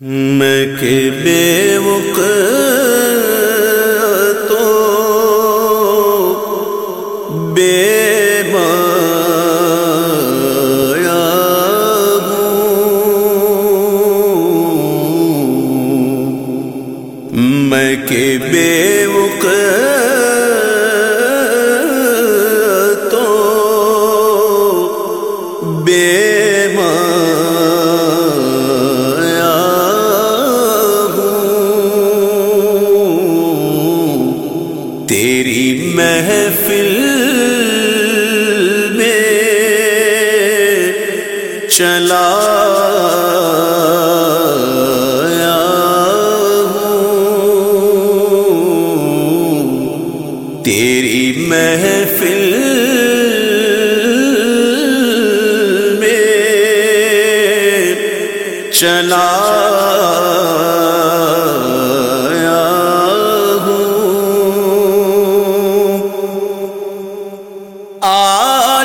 میں کہ بے وق تو بے مایا ہوں۔ میں کہ بے وق تیری محفل میں چلا تیری محفل میں چلا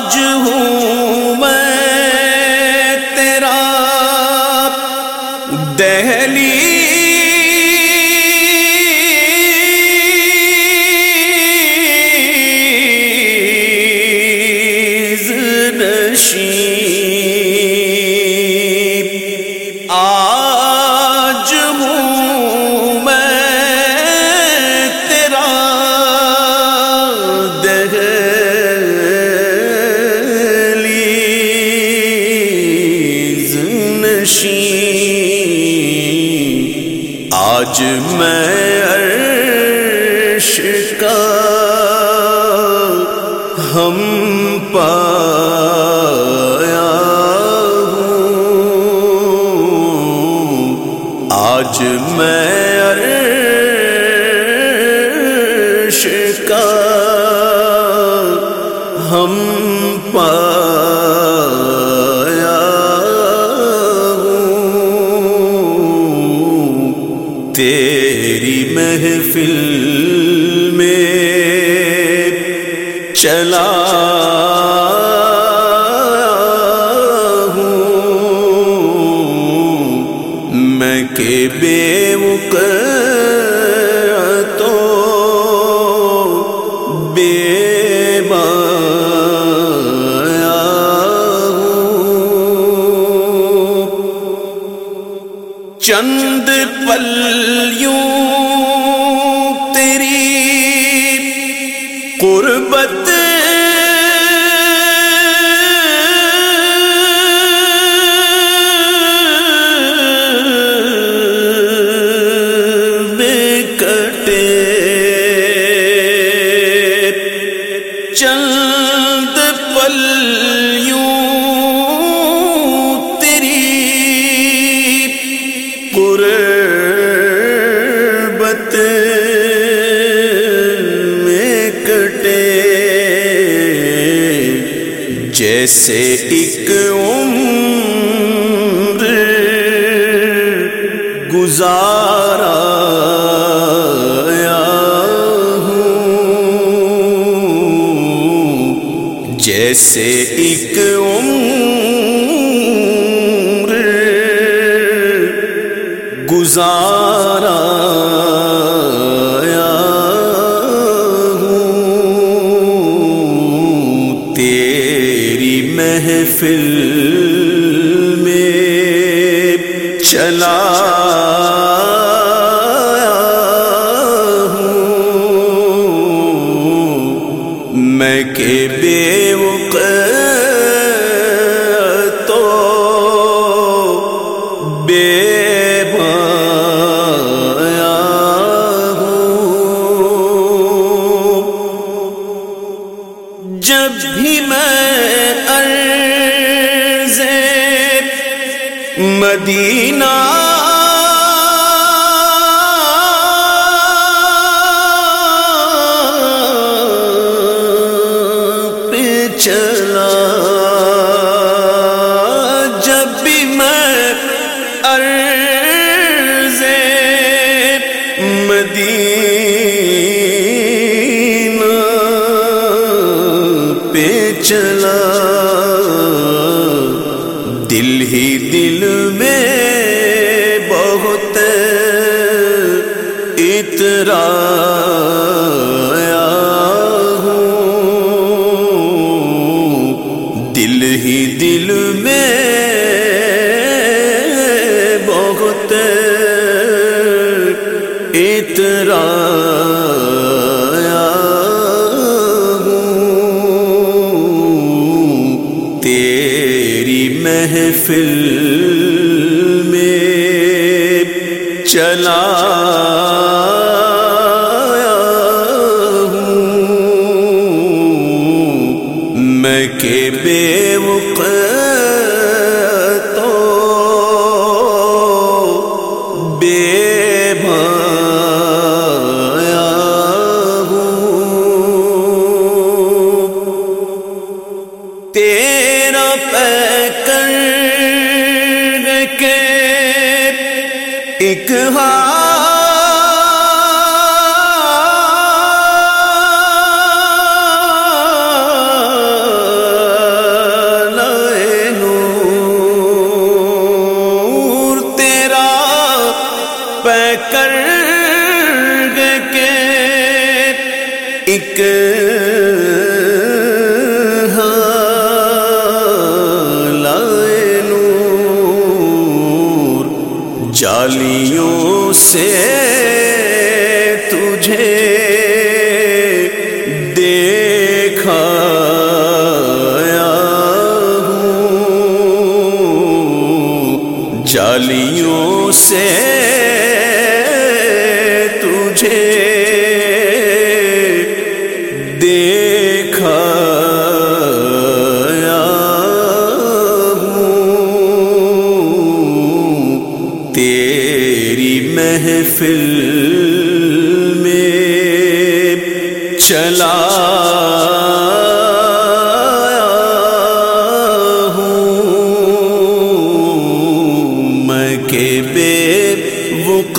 آج ہوں آج میں عرش کا ہم پایا ہوں۔ آج میں عرش کا ہم محفل میں چلا ہوں۔ میں کہ بے وق تو بے چند پلیوں غربت جیسے ایک عمر گزارا ہوں۔ جیسے ایک عمر گزارا میں کہ بے وق تو بے مایا ہوں۔ جب بھی میں عرض مدینہ چلا۔ جب بھی میں عرض مدینہ پہ چلا۔ دل ہی دل میں اترا تیری محفل میں چلا ایک ہاں جالیوں سے دیکھا تیری محفل میں چلا وقت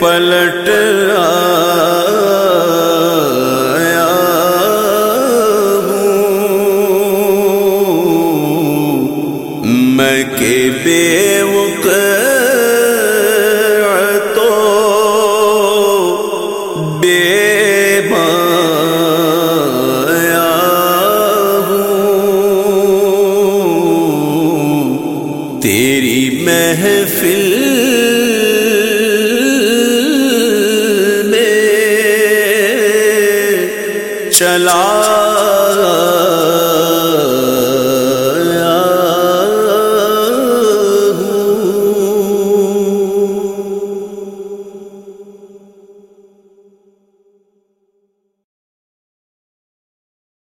پلٹ آ چلا